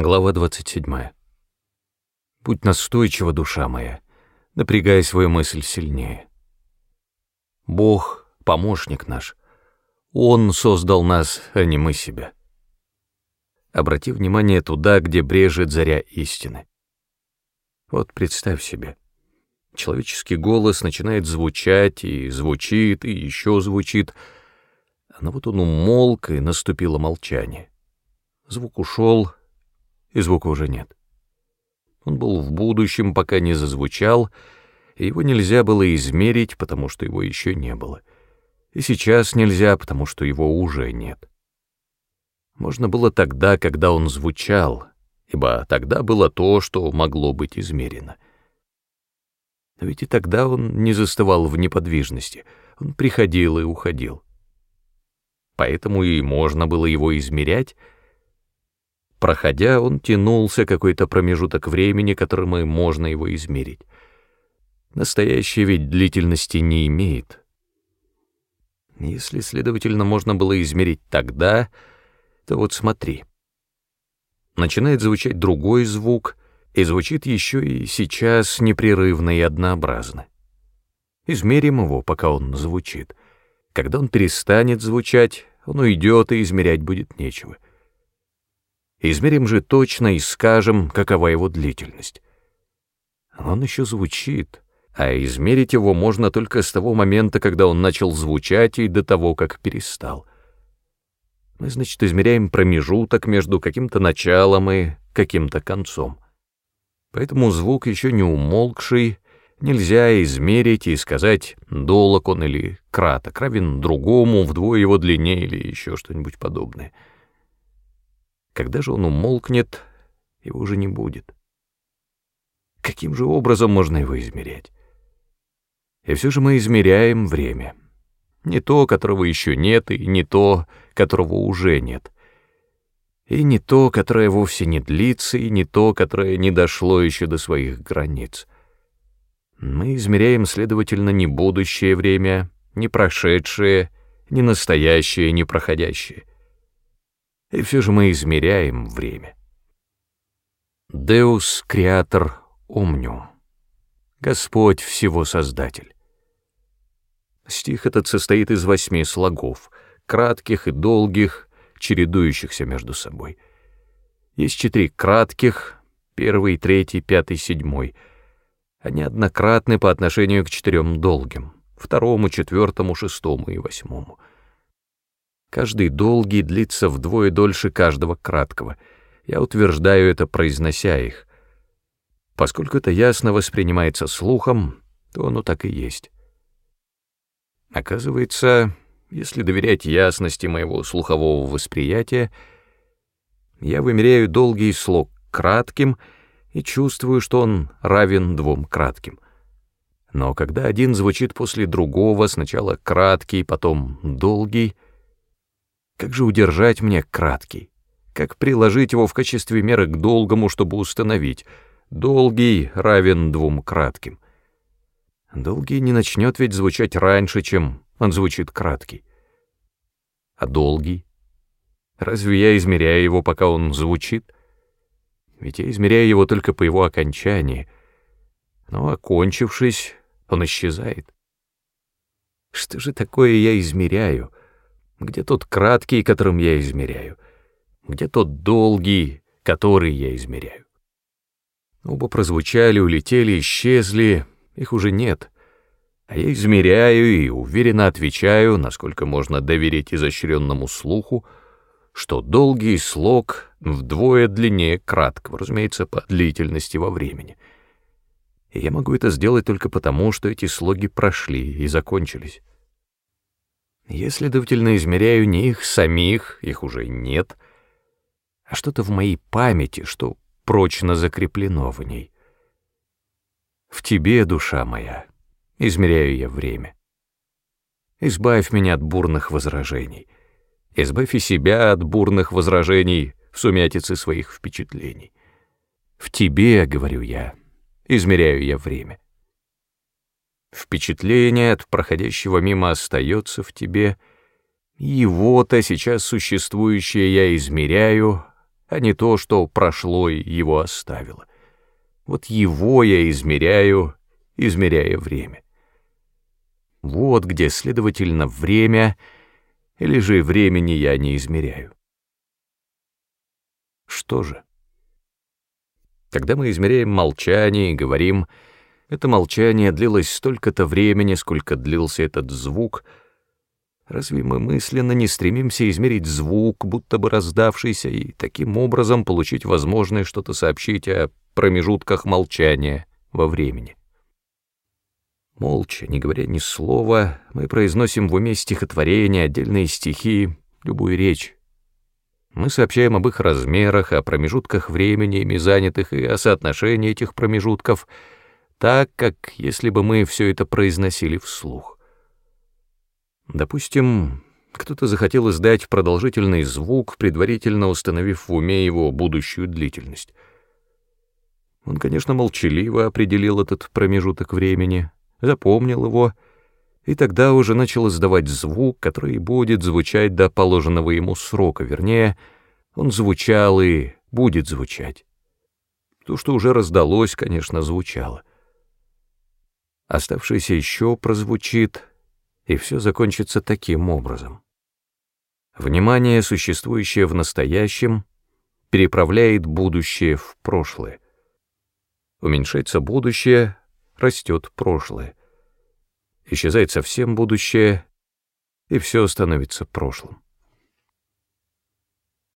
Глава 27. Будь настойчива, душа моя, напрягай свою мысль сильнее. Бог — помощник наш. Он создал нас, а не мы себя. Обрати внимание туда, где брежет заря истины. Вот представь себе. Человеческий голос начинает звучать, и звучит, и еще звучит. Но вот он умолк, и наступило молчание. Звук ушел, и звука уже нет. Он был в будущем, пока не зазвучал, и его нельзя было измерить, потому что его еще не было. И сейчас нельзя, потому что его уже нет. Можно было тогда, когда он звучал, ибо тогда было то, что могло быть измерено. Но ведь и тогда он не застывал в неподвижности, он приходил и уходил. Поэтому и можно было его измерять, Проходя, он тянулся какой-то промежуток времени, которым и можно его измерить. Настоящее ведь длительности не имеет. Если, следовательно, можно было измерить тогда, то вот смотри. Начинает звучать другой звук, и звучит еще и сейчас непрерывно и однообразно. Измерим его, пока он звучит. Когда он перестанет звучать, он уйдет, и измерять будет нечего — Измерим же точно и скажем, какова его длительность. Он еще звучит, а измерить его можно только с того момента, когда он начал звучать, и до того, как перестал. Мы, значит, измеряем промежуток между каким-то началом и каким-то концом. Поэтому звук еще не умолкший, нельзя измерить и сказать, долог он или краток, равен другому, вдвое его длиннее или еще что-нибудь подобное. Когда же он умолкнет, его уже не будет. Каким же образом можно его измерять? И все же мы измеряем время. Не то, которого еще нет, и не то, которого уже нет. И не то, которое вовсе не длится, и не то, которое не дошло еще до своих границ. Мы измеряем, следовательно, не будущее время, не прошедшее, не настоящее, не проходящее — и все же мы измеряем время. Deus Creator Omnium. Господь всего Создатель. Стих этот состоит из восьми слогов, кратких и долгих, чередующихся между собой. Есть четыре кратких, первый, третий, пятый, седьмой. Они однократны по отношению к четырем долгим, второму, четвертому, шестому и восьмому. Каждый долгий длится вдвое дольше каждого краткого. Я утверждаю это, произнося их. Поскольку это ясно воспринимается слухом, то оно так и есть. Оказывается, если доверять ясности моего слухового восприятия, я вымеряю долгий слог кратким и чувствую, что он равен двум кратким. Но когда один звучит после другого, сначала краткий, потом долгий — как же удержать мне краткий? Как приложить его в качестве меры к долгому, чтобы установить? Долгий равен двум кратким. Долгий не начнет ведь звучать раньше, чем он звучит краткий. А долгий? Разве я измеряю его, пока он звучит? Ведь я измеряю его только по его окончании. Но, окончившись, он исчезает. Что же такое я измеряю? Где тот краткий, которым я измеряю? Где тот долгий, который я измеряю? Оба прозвучали, улетели, исчезли, их уже нет. А я измеряю и уверенно отвечаю, насколько можно доверить изощренному слуху, что долгий слог вдвое длиннее краткого, разумеется, по длительности во времени. И я могу это сделать только потому, что эти слоги прошли и закончились. Я, следовательно, измеряю не их самих, их уже нет, а что-то в моей памяти, что прочно закреплено в ней. В тебе, душа моя, измеряю я время. Избавь меня от бурных возражений. Избавь и себя от бурных возражений в сумятице своих впечатлений. В тебе, говорю я, измеряю я время. Впечатление от проходящего мимо остается в тебе, его-то сейчас существующее я измеряю, а не то, что прошло и его оставило. Вот его я измеряю, измеряя время. Вот где, следовательно, время, или же времени я не измеряю. Что же? Когда мы измеряем молчание и говорим это молчание длилось столько-то времени, сколько длился этот звук. Разве мы мысленно не стремимся измерить звук, будто бы раздавшийся, и таким образом получить возможность что-то сообщить о промежутках молчания во времени? Молча, не говоря ни слова, мы произносим в уме стихотворения, отдельные стихи, любую речь. Мы сообщаем об их размерах, о промежутках времени, ими занятых, и о соотношении этих промежутков — так, как если бы мы все это произносили вслух. Допустим, кто-то захотел издать продолжительный звук, предварительно установив в уме его будущую длительность. Он, конечно, молчаливо определил этот промежуток времени, запомнил его, и тогда уже начал издавать звук, который будет звучать до положенного ему срока, вернее, он звучал и будет звучать. То, что уже раздалось, конечно, звучало. Оставшееся еще прозвучит, и все закончится таким образом. Внимание, существующее в настоящем, переправляет будущее в прошлое. Уменьшается будущее, растет прошлое. Исчезает совсем будущее, и все становится прошлым.